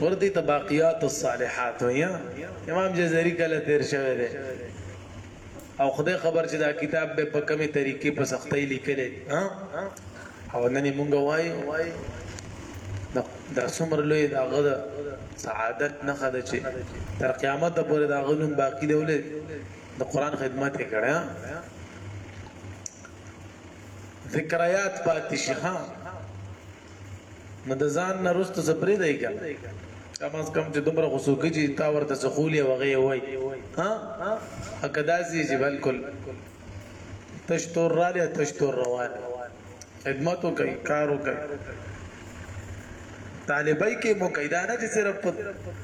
ورته ته باقیات الصالحات ویا امام جزری کله تیر شوی دی او خدای خبر چې دا کتاب به په کومه طریقې په سختۍ لیکل ها او نن موږ وایو دا څومره لوی دا غد سعادت نه خده چې تر قیامت پورې دا غنوم باقی دی ولې د قران خدمت یې کړه ذکريات پاتې شي ها نو د ځان نه رستو زپری دی کا کم از کم چې دومره خصوصي چې تا ورته سخولې وغه وای ها اکدازي چې بالکل تشتور را لې تشتور روان خدمت وکي کار وکي طالبای کې مو قاعده نه چې صرف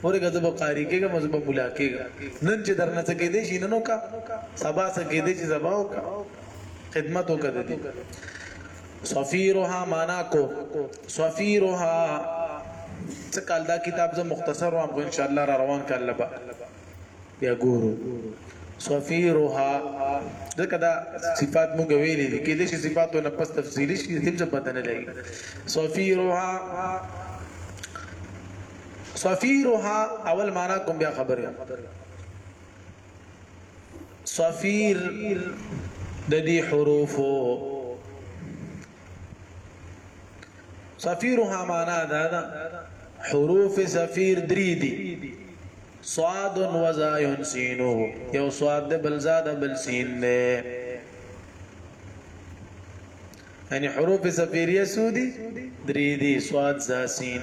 پورې غضب قاری کېږي مزبه مولا کېږي نن چې درنه څه کې دي شي ننو کا سبا څه کې دي چې زباو کا خدمت وکړه د دې سفیرها معنا کو سفیرها څه کال دا کتاب زه مختصر وام ان شاء الله را روان کړل به یا ګورو سفیرها ځکه دا صفات موږ ویلې دي کې دې صفاتو نه پس تفصیلی شي هیڅ پته نه لګي سفیرها سفیرها اول معنا کوم بیا خبره صفیر د دې حروفو صفیرها معنا دا ده حروف صفیر درې دي صاد و زاین سینو یو صاد ده بل زاد بل سین ده یعنی حروف صفیریه سودی درې دي صاد زا سین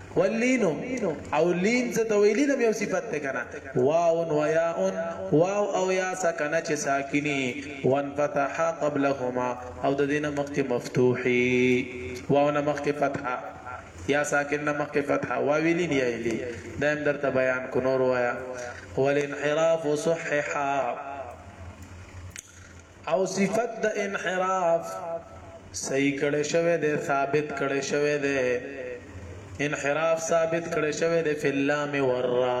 واللين او لين څه ته ویلی نو یو صفت ته کنه واو و یاء واو او یا سکنه چې ساکنی وان فتح قبلهما او د دینه مخکې مفتوحي واو نه مخکې فتحه یا ساکن نه مخکې فتحه واویلی نه یلی دا هم درته بیان کو نور وایا والانحراف صححا او صفت د انحراف صحیح کړی شوی دی ثابت کړی شوی دی انحراف ثابت کړی شوی دی فی اللام ورا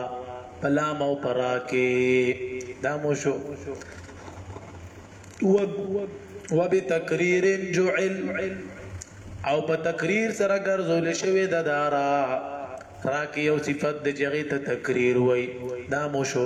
پلام او پرا کې دا مو شو وبتقریر جعل او په تقریر سره ګرځول شوی د دارا راکی یو صفت د جغې ته تقریر وای دا مو شو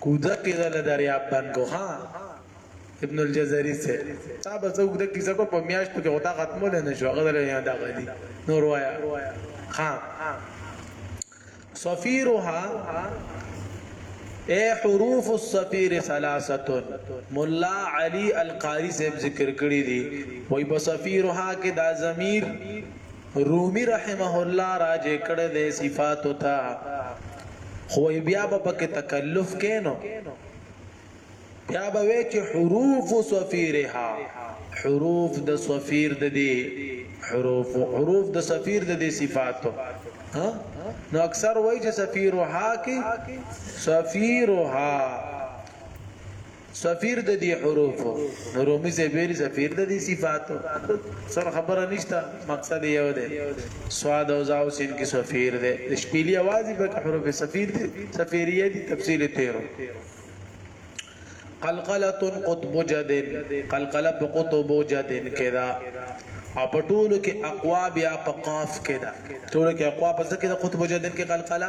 کوزه کې ده له دریاب بنګو ها ابن الجزري سه تا به زه وګړه کیسه کو په میاشتو کې غوتا ختمول نه شو غدل یا دا غدي نور وایا ها صفيرها اے حروف الصفير ثلاثه مولا علي القاري صاحب ذکر کړی دی وای په صفيرها کې دا ضمیر رومي رحمه الله راجع کړی دی صفاتو ته خو وایي بیا به پکې تکلف کې نو بیا به وایي چې حروف صفیرها حروف د صفیر د دې حروف حروف د صفیر د دې صفاتو ها نو اکثر وایي چې صفیرها کې صفیرها سفیر د دې حروف رومي زبیر سفیر د دې صفات سره خبره نشته مقصد یو دی سواد او زاو سین کې سفیر دی شپېلی आवाज به حروف سفیر دی سفیریه دي تفصیل تیرو قلقله قطب جد قلقله په قطب جد کې دا او په ټولو کې اقوا بیا په قاف کې دا ټولو کې اقوا په ځکه د قطب جد کې قلقله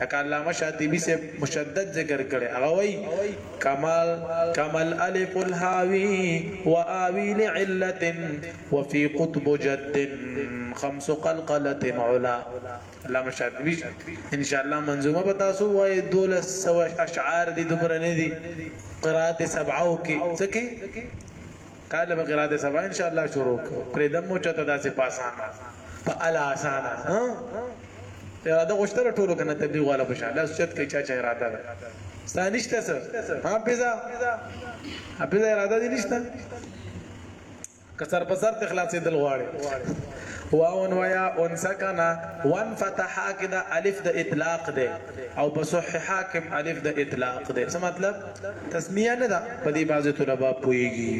لکه علامه شاطبی سے مشدد ذکر کړي هغه وای کمال کمل الف الحاوی واوی لعلت وفي قطب جد خمس قلقله علا علامه شاطبی ان شاء الله منظومه بتا سو وای دول سو اشعار دي دبر نه دي قرات سبعو کې څکه کال به قرات سبا ان شاء الله شروع پرېدم مو چته داسې پاسانه په الا اسانه ها اراده غوښتل ټولو کنه تبلیغ والا په شان لاس چت کې چا چا اراده ده ستانشته سر ها پیزا حافظ اراده دي نشته کسر پسر ته خلاصې دل غواړي واون ويا ان سکنا وان فتح کدا الف د اطلاق ده او بصححا کم الف د اطلاق ده څه مطلب تسمیه نه ده په دې بعضې طلبا پوهېږي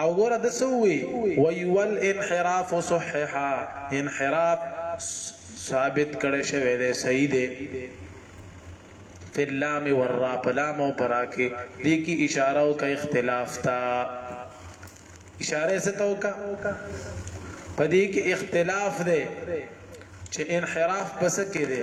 او ګوره د څه ووي وایي والانحراف صححا انحراف ثابت کړی شوی دی صحیح دی فی اللام والرا په لام او په را کې دې کې اشاره او کا اختلاف تا اشاره څه ته وکړه په دې کې اختلاف دی چې انحراف پس کې دی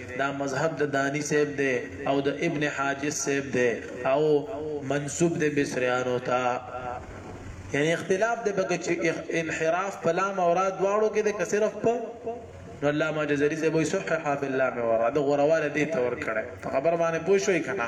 دا مذهب د داني صاحب دی او د ابن حاجز صاحب دی او منسوب دی بصریانو ته یعنی اختلاف دی پکې چې انحراف په لام او را دواړو کې دی که صرف په نو الله ما جزری زه وای صحه فی الله مې ورا د غورواله دې تور کړه په خبر باندې پوه شوې کنه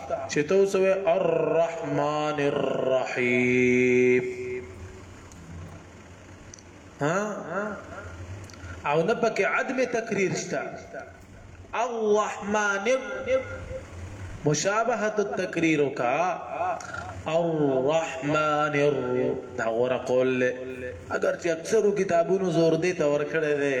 چی ته اوس وی الرحمن الرحیم ها او نه پکې عدم تکریر شته الرحمن مشابهه التکریر کا الرحمن دا غره قول اگر چې اکثرو کتابونو زور دی تور کړی دی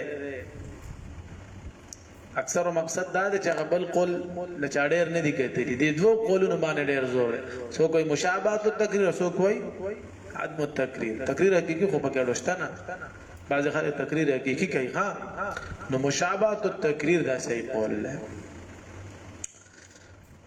اکثرو مقصد دا دی چې هغه بل قول نه چا ډېر نه دي کتلي دې دوو قولونو باندې ډېر زور دی څوک وایي مشابهت التقریر او څوک وایي عدم التقریر تقریر حقیقي خو پکې اړه شته نه بعضې خلک تقریر حقیقي کوي ښه نو مشابهت التقریر دا صحیح قول دی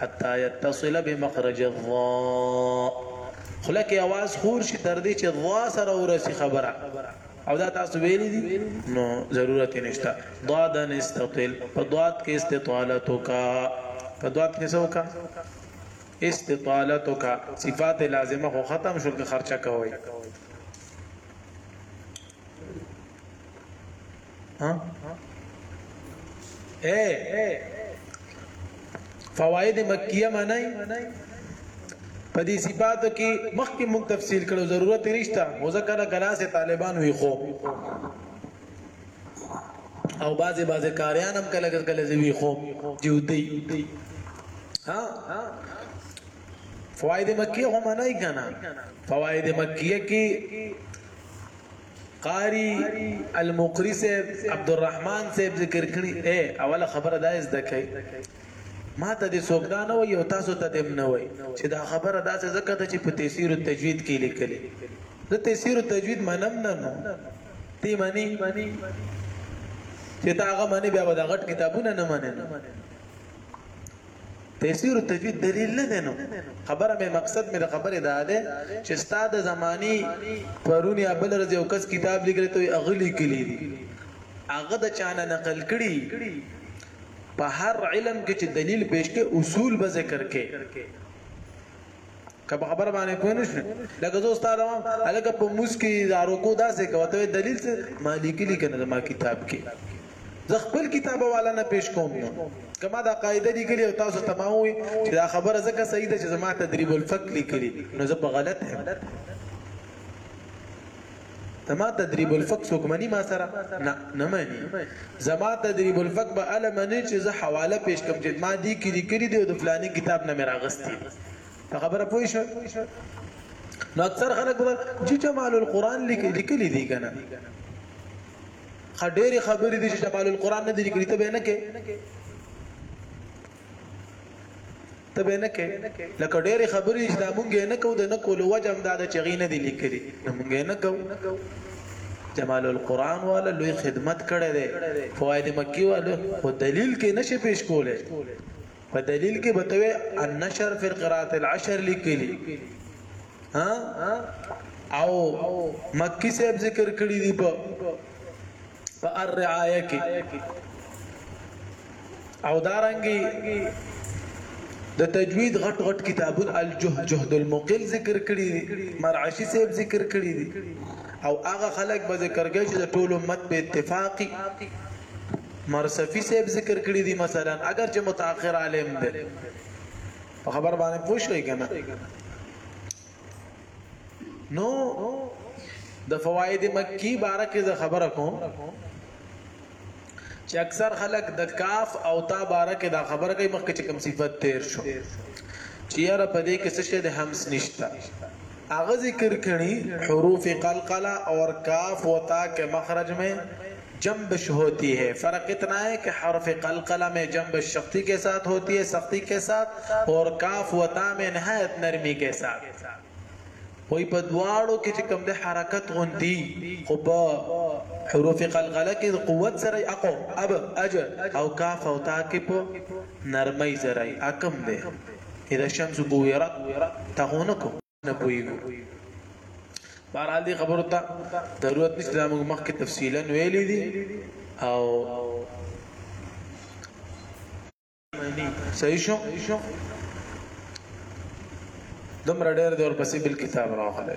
حتی یتصل بمخرج الضاء خله کې आवाज خور شي تر دې چې ضا سره ورسي خبره او دا تاسو ویل دي نو ضرورت نشته ضاد نستطل په ضاد کې استطاله تو کا په ضاد کې څه وکړه استطالتو کا صفات لازمه خو ختم شو که خرچه کوي اے فواید مکیه معنی په دې صفاتو کې مخکې موږ تفصیل کړو ضرورت نشته مو ځکه نه کلاسه طالبان وی خو او بعضی بعضی کاریان هم کله کله زوی خو جودي ها فواید مکیه هم نه کنا فواید مکیه کې قاری المقری صاحب عبدالرحمن صاحب ذکر کړی اے اوله خبره دا زده کړئ ما ته د سوګدا نه وي او تاسو ته دم نه وي چې دا خبره داسې ځکه ده چې په تفسیر التجوید کې لیکل د تفسیر التجوید منم نه نو تی منی چې تا هغه منی بیا به دا غټ کتابونه نه مننه تفسیر تجوید دلیل نه دی نو خبره مې مقصد مې د خبرې دا دی چې استاد زمانی پرونی ابل رض یو کس کتاب لیکل ته اغلی کلی دی هغه د چانه نقل کړي په هر علم کې چې دلیل پیش کې اصول به ذکر کې که په خبره باندې پوه نشو لکه زه استاد وم الکه په موس کې دا رکو داسې کوي ته دلیل څه مالکی لیکنه ما کتاب کې زه خپل کتاب والا نه پیش کوم نو کما دا قاعده لیکلی او تاسو تماموي چې دا خبره زکه صحیح ده چې زما تدریب الفقه لیکلی نو زه په غلط یم زما تدریب الفق څوک مني ما سره نه نه مني زما تدریب الفق به اله مني چې زه حواله پیش کوم چې ما دې کې دې کړی دی او د فلاني کتاب نه مې راغستې په خبره پوه شو نو اکثر خلک به چې جمال القرآن لیکلي دي کنه خډېری خبرې دي چې جمال القرآن نه دي لیکلي ته به نه کې ته به نه کې لکه ډېرې خبرې چې دا مونږ یې نه کوو د نه کولو وجه همدا ده چې هغوی نه دي لیکلي نو مونږ یې نه کوو جمال القرآن والا لوی خدمت کړی دی فواید مکی والا خو دلیل کې نشي پیش کولی په دلیل کې بتوي النشر فی القرات العشر لیکلی ها او مکی صاحب ذکر کړی دی په په الرعایه کې او دارنګي د تجوید غټ غټ کتابونه الجهد جهد المقل ذکر کړی مرعشی صاحب ذکر کړی دي او هغه خلک به ذکر کوي چې د ټول امت په اتفاقی مرصفی صاحب ذکر کړی دي مثلا اگر چې متأخر عالم دی په خبر باندې پوښښ کوي کنه نو د فواید مکی باره کې زه خبره کوم چې اکثر خلک د کاف او تا باره کې دا خبره کوي مخکې چې کوم صفت تیر شو چې یاره په دې کې څه شی د همس نشته هغه ذکر کړي حروف قلقله اور کاف و تا کې مخرج مې جنبش هوتی هې فرق اتنا هې که حرف قلقله مې جنبش شختی کې سات هوتی هې سختی کې سات اور کاف و تا مې نهایت نرمی کې سات وای په دواړو کې چې کوم د حرکت غوندي خو په حروف قلقله کې قوت سره اقو اب اج او کاف او تا کې په نرمۍ سره اکم دی اذا شمس بویرت تغونکو نه پويګو بهرحال دې خبرو ته ضرورت نشته موږ مخکې تفصیلا ویلې دي او صحیح شو دمر ډېر دور پسې بل کتاب راغلی